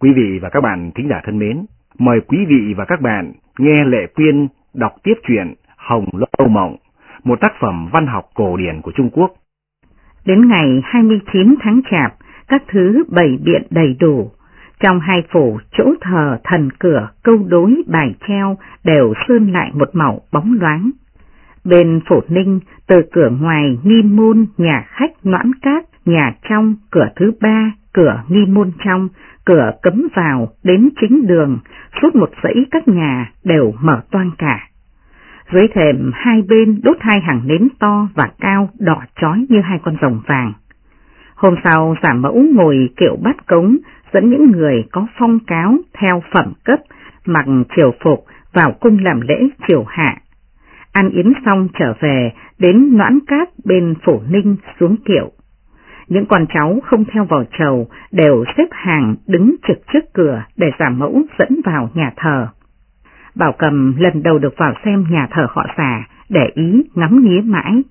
Quý vị và các bạn thính giả thân mến, mời quý vị và các bạn nghe Lệ Quyên đọc tiếp truyện Hồng Lâu Mộng, một tác phẩm văn học cổ điển của Trung Quốc. Đến ngày 29 tháng Chạp, các thứ bày biện đầy đủ. Trong hai phủ, chỗ thờ, thần cửa, câu đối, bài treo đều sơn lại một màu bóng loáng. Bên phủ ninh, từ cửa ngoài nghi môn, nhà khách noãn cát, nhà trong, cửa thứ ba, cửa nghi môn trong, cửa cấm vào đến chính đường, suốt một dãy các nhà đều mở toan cả. Dưới thềm hai bên đốt hai hàng nến to và cao đỏ chói như hai con rồng vàng. Hôm sau giả mẫu ngồi kiệu bát cống dẫn những người có phong cáo theo phẩm cấp mặc triều phục vào cung làm lễ triều hạ. Ăn yến xong trở về đến noãn cát bên phủ ninh xuống kiệu. Những con cháu không theo vào trầu đều xếp hàng đứng trực trước cửa để giả mẫu dẫn vào nhà thờ. Bảo cầm lần đầu được vào xem nhà thờ họ xà, để ý ngắm nghía mãi.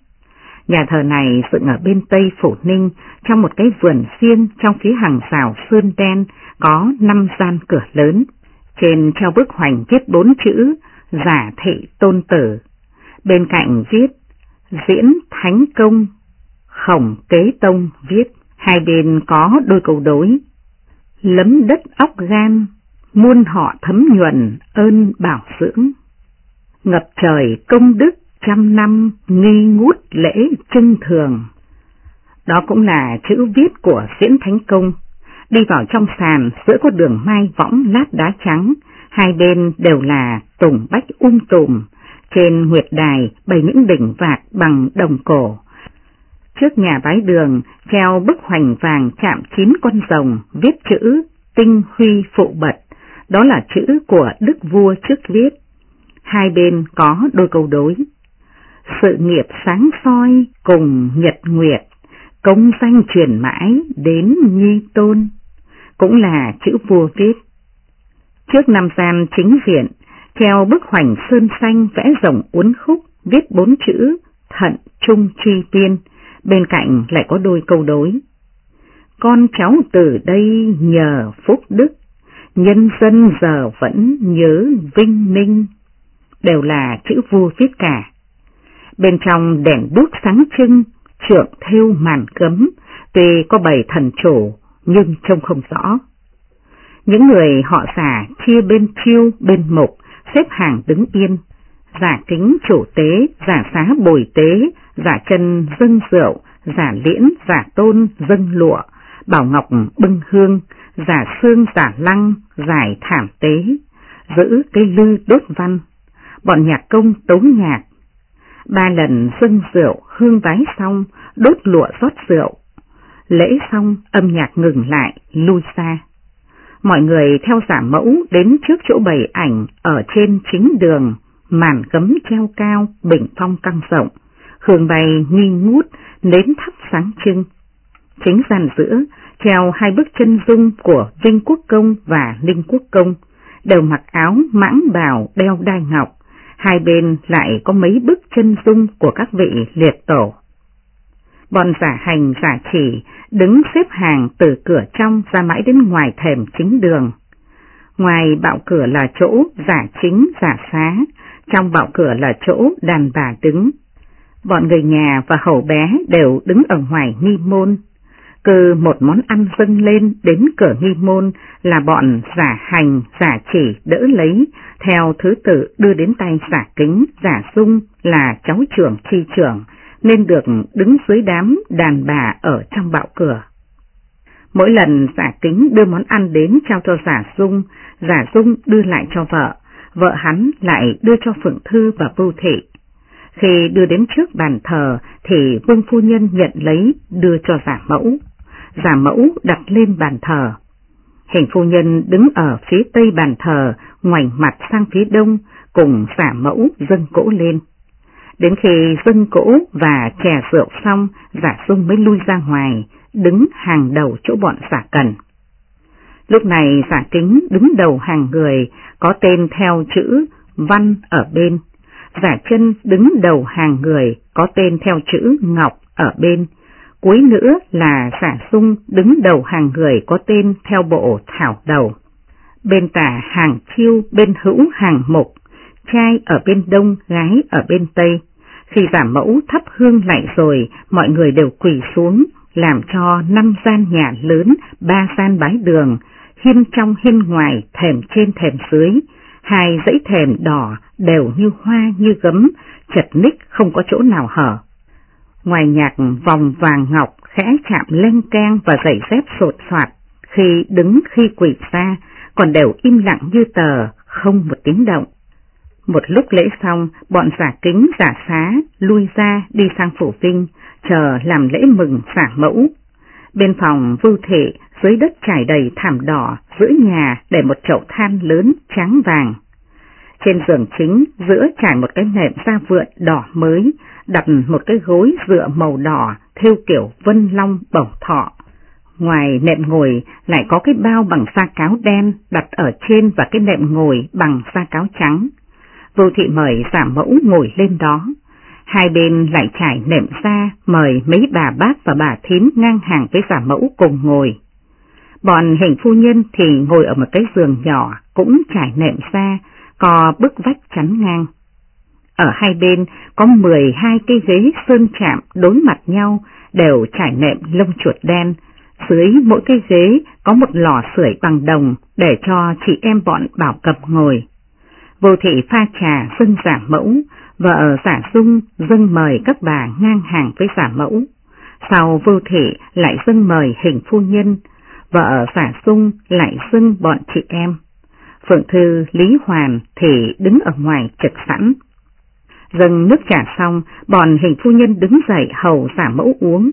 Nhà thờ này dựng ở bên tây Phủ Ninh, trong một cái vườn xiên trong phía hàng rào sơn đen, có năm gian cửa lớn. Trên treo bức hoành viết bốn chữ, giả thị tôn tử. Bên cạnh viết, diễn thánh công, khổng kế tông viết, hai bên có đôi câu đối. Lấm đất óc gan, muôn họ thấm nhuần ơn bảo dưỡng. Ngập trời công đức trăm năm nghi ngút lễ trưng thường. Đó cũng là chữ viết của diễn thánh công. Đi vào trong sàn giữa có đường mai võng lát đá trắng, hai bên đều là tùng bách um tùm, trên nguyệt đài bày những đỉnh vạc bằng đồng cổ. Trước nhà bái đường treo bức hoành vàng chạm chín con rồng viết chữ tinh huy phụ bật, đó là chữ của đức vua trước viết. Hai bên có đôi câu đối. Sự nghiệp sáng soi cùng nhật nguyệt, công danh truyền mãi đến nhi tôn, cũng là chữ vua viết. Trước năm gian chính diện, treo bức hoành sơn xanh vẽ rồng uốn khúc, viết bốn chữ thận trung truy tiên, bên cạnh lại có đôi câu đối. Con cháu từ đây nhờ phúc đức, nhân dân giờ vẫn nhớ vinh minh, đều là chữ vua viết cả. Bên trong đèn bút sáng trưng, trượng thêu màn cấm, tuy có bầy thần chủ nhưng trông không rõ. Những người họ giả chia bên chiêu bên mục, xếp hàng đứng yên, giả kính chủ tế, giả xá bồi tế, giả chân dâng rượu, giả liễn, giả tôn, dâng lụa, bảo ngọc bưng hương, giả xương, giả lăng, giải thảm tế, giữ cây lư đốt văn, bọn nhạc công tấu nhạc. Ba lần dâng rượu, hương vái xong, đốt lụa rót rượu. Lễ xong, âm nhạc ngừng lại, lui xa. Mọi người theo giả mẫu đến trước chỗ bày ảnh ở trên chính đường, màn cấm treo cao, bình phong căng rộng, hương bay nghi ngút, nến thắp sáng trưng. Chính gian giữa, treo hai bức chân dung của Vinh Quốc Công và Ninh Quốc Công, đều mặc áo mãng bào đeo đai ngọc, hai bên lại có mấy bức chân dung của các vị liệt tổ. Bọn giả hành giả chỉ đứng xếp hàng từ cửa trong ra mãi đến ngoài thềm chính đường. Ngoài bạo cửa là chỗ giả chính giả xá, trong bạo cửa là chỗ đàn bà đứng. Bọn người nhà và hầu bé đều đứng ở ngoài nghi môn. Cứ một món ăn dâng lên đến cửa nghi môn là bọn giả hành, giả chỉ đỡ lấy, theo thứ tự đưa đến tay giả kính, giả sung là cháu trưởng chi trưởng, nên được đứng dưới đám đàn bà ở trong bạo cửa. Mỗi lần giả kính đưa món ăn đến trao cho giả dung, giả dung đưa lại cho vợ, vợ hắn lại đưa cho Phượng Thư và Bưu Thị. Khi đưa đến trước bàn thờ thì vương phu nhân nhận lấy đưa cho giả mẫu. Giả mẫu đặt lên bàn thờ. Hình phu nhân đứng ở phía tây bàn thờ, ngoảnh mặt sang phía đông, cùng giả mẫu dâng cỗ lên. Đến khi dâng cỗ và chè rượu xong, giả sung mới lui ra ngoài, đứng hàng đầu chỗ bọn giả cần. Lúc này giả kính đứng đầu hàng người, có tên theo chữ văn ở bên. Giả chân đứng đầu hàng người, có tên theo chữ ngọc ở bên. cuối nữa là giả sung đứng đầu hàng người có tên theo bộ thảo đầu. Bên tả hàng chiêu, bên hữu hàng mục, trai ở bên đông, gái ở bên tây. Khi giả mẫu thắp hương lại rồi, mọi người đều quỳ xuống, làm cho năm gian nhà lớn, ba gian bái đường, hiên trong hiên ngoài, thềm trên thềm dưới, hai dãy thềm đỏ đều như hoa như gấm, chật ních không có chỗ nào hở. Ngoài nhạc vòng vàng ngọc khẽ chạm lên can và giày dép sột soạt, khi đứng khi quỳ ra, còn đều im lặng như tờ, không một tiếng động. Một lúc lễ xong, bọn giả kính giả xá lui ra đi sang phủ vinh, chờ làm lễ mừng xả mẫu. Bên phòng vưu thể dưới đất trải đầy thảm đỏ, giữa nhà để một chậu than lớn trắng vàng. Trên giường chính giữa trải một cái nệm da vượn đỏ mới, đặt một cái gối dựa màu đỏ theo kiểu vân long bổng thọ. Ngoài nệm ngồi lại có cái bao bằng da cáo đen đặt ở trên và cái nệm ngồi bằng da cáo trắng. Vô thị mời giả mẫu ngồi lên đó. Hai bên lại trải nệm ra mời mấy bà bác và bà thím ngang hàng với giả mẫu cùng ngồi. Bọn hình phu nhân thì ngồi ở một cái giường nhỏ cũng trải nệm ra, có bức vách chắn ngang. Ở hai bên có 12 cây ghế sơn chạm đối mặt nhau đều trải nệm lông chuột đen. Dưới mỗi cái ghế có một lò sưởi bằng đồng để cho chị em bọn bảo cập ngồi. Vô thị pha trà dâng giả mẫu, vợ giả dung dâng mời các bà ngang hàng với giả mẫu. Sau vô thị lại dâng mời hình phu nhân, vợ giả sung lại xưng bọn chị em. Phượng Thư Lý Hoàn thì đứng ở ngoài trực sẵn. Dâng nước trà xong, bọn hình phu nhân đứng dậy hầu giả mẫu uống.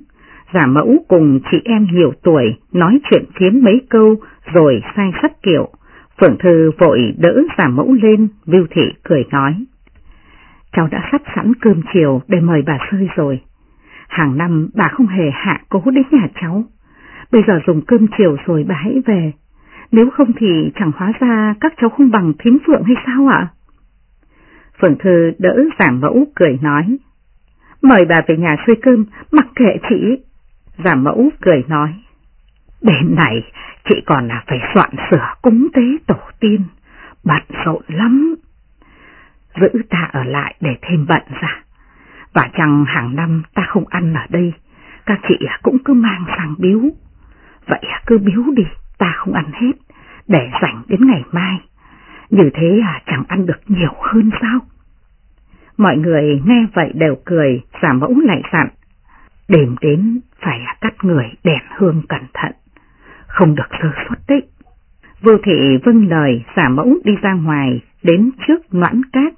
Giả mẫu cùng chị em nhiều tuổi nói chuyện phiếm mấy câu rồi sai sắt kiệu. Phượng Thư vội đỡ giả mẫu lên, Viu Thị cười nói. Cháu đã sắp sẵn cơm chiều để mời bà Sơi rồi. Hàng năm bà không hề hạ cố đến nhà cháu. Bây giờ dùng cơm chiều rồi bà hãy về. Nếu không thì chẳng hóa ra các cháu không bằng thím Phượng hay sao ạ? Phượng Thư đỡ giảm mẫu cười nói. Mời bà về nhà xuôi cơm, mặc kệ chị. giảm mẫu cười nói. Đêm này chị còn là phải soạn sửa cúng tế tổ tiên, bận rộn lắm. Giữ ta ở lại để thêm bận ra. Và chẳng hàng năm ta không ăn ở đây, các chị cũng cứ mang sang biếu. Vậy à, cứ biếu đi, ta không ăn hết, để dành đến ngày mai. Như thế à chẳng ăn được nhiều hơn sao? Mọi người nghe vậy đều cười, giả mẫu lại dặn. Đêm đến phải cắt người đèn hương cẩn thận, không được sơ suất đấy. Vưu thị vâng lời giả mẫu đi ra ngoài, đến trước noãn cát.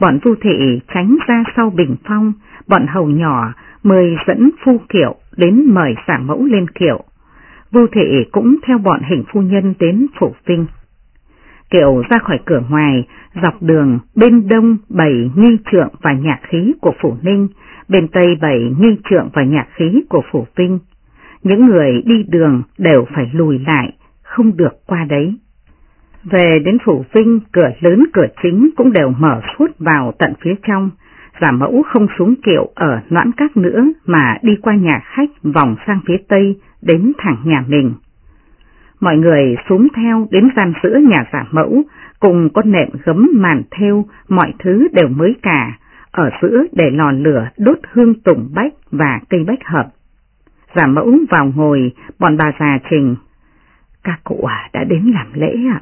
Bọn vưu thị tránh ra sau bình phong, bọn hầu nhỏ mời dẫn phu kiệu đến mời giả mẫu lên kiệu. Vô thị cũng theo bọn hình phu nhân đến phủ vinh. Kiệu ra khỏi cửa ngoài, dọc đường bên đông bảy nghi trượng và nhạc khí của phủ ninh, bên tây bảy nghi trượng và nhạc khí của phủ vinh. Những người đi đường đều phải lùi lại, không được qua đấy. Về đến phủ vinh, cửa lớn cửa chính cũng đều mở suốt vào tận phía trong, giả mẫu không xuống kiệu ở noãn các nữa mà đi qua nhà khách vòng sang phía tây đến thẳng nhà mình. Mọi người xuống theo đến gian giữa nhà giả mẫu, cùng con nệm gấm màn theo, mọi thứ đều mới cả, ở giữa để lò lửa đốt hương tùng bách và cây bách hợp. Giả mẫu vào ngồi, bọn bà già trình. Các cụ à đã đến làm lễ ạ.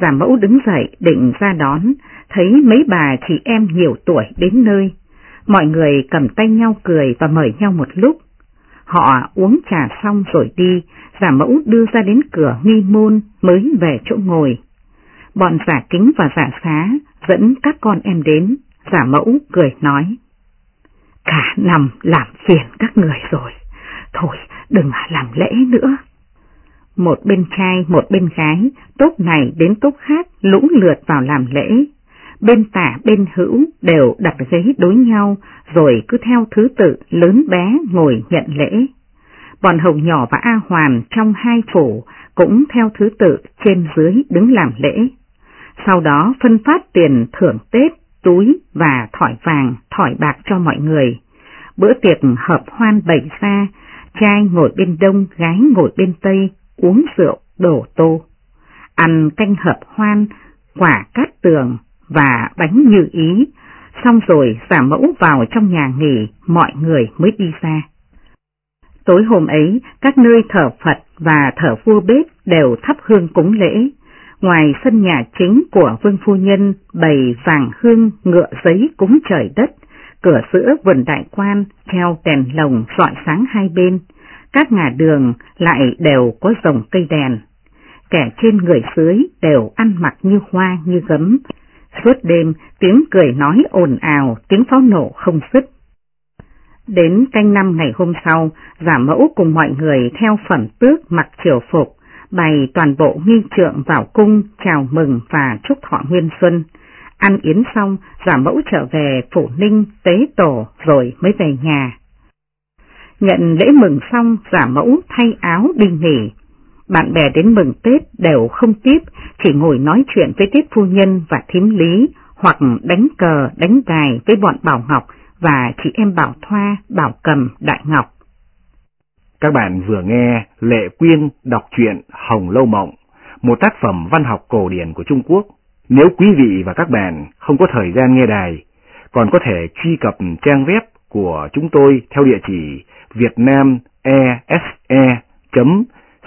Giả mẫu đứng dậy định ra đón, thấy mấy bà chị em nhiều tuổi đến nơi. Mọi người cầm tay nhau cười và mời nhau một lúc. Họ uống trà xong rồi đi, giả mẫu đưa ra đến cửa nghi môn mới về chỗ ngồi. Bọn giả kính và giả xá dẫn các con em đến, giả mẫu cười nói. Cả năm làm phiền các người rồi, thôi đừng làm lễ nữa. Một bên trai, một bên gái, tốt này đến tốt khác lũ lượt vào làm lễ. Bên tả bên hữu đều đặt ghế đối nhau, rồi cứ theo thứ tự lớn bé ngồi nhận lễ. Bọn hồng nhỏ và A Hoàn trong hai phủ cũng theo thứ tự trên dưới đứng làm lễ. Sau đó phân phát tiền thưởng Tết, túi và thỏi vàng, thỏi bạc cho mọi người. bữa tiệc hợp hoan bày ra, trai ngồi bên đông, gái ngồi bên tây, uống rượu, đổ tô. Ăn canh hợp hoan, quả cát tường và bánh như ý, xong rồi giả mẫu vào trong nhà nghỉ, mọi người mới đi ra. Tối hôm ấy, các nơi thờ Phật và thờ vua bếp đều thắp hương cúng lễ. Ngoài sân nhà chính của vương phu nhân bày vàng hương ngựa giấy cúng trời đất, cửa giữa vườn đại quan theo đèn lồng rọi sáng hai bên, các ngả đường lại đều có dòng cây đèn. Kẻ trên người dưới đều ăn mặc như hoa như gấm. Suốt đêm tiếng cười nói ồn ào, tiếng pháo nổ không dứt. Đến canh năm ngày hôm sau, giả mẫu cùng mọi người theo phẩm tước mặc triều phục, bày toàn bộ nghi trượng vào cung chào mừng và chúc thọ nguyên xuân. Ăn yến xong, giả mẫu trở về phủ ninh tế tổ rồi mới về nhà. Nhận lễ mừng xong, giả mẫu thay áo đi nghỉ. Bạn bè đến mừng Tết đều không tiếp, chỉ ngồi nói chuyện với tiết phu nhân và thím lý, hoặc đánh cờ, đánh gài với bọn Bảo Ngọc và chị em Bảo Thoa, Bảo Cầm, Đại Ngọc. Các bạn vừa nghe Lệ Quyên đọc truyện Hồng Lâu Mộng, một tác phẩm văn học cổ điển của Trung Quốc. Nếu quý vị và các bạn không có thời gian nghe đài, còn có thể truy cập trang web của chúng tôi theo địa chỉ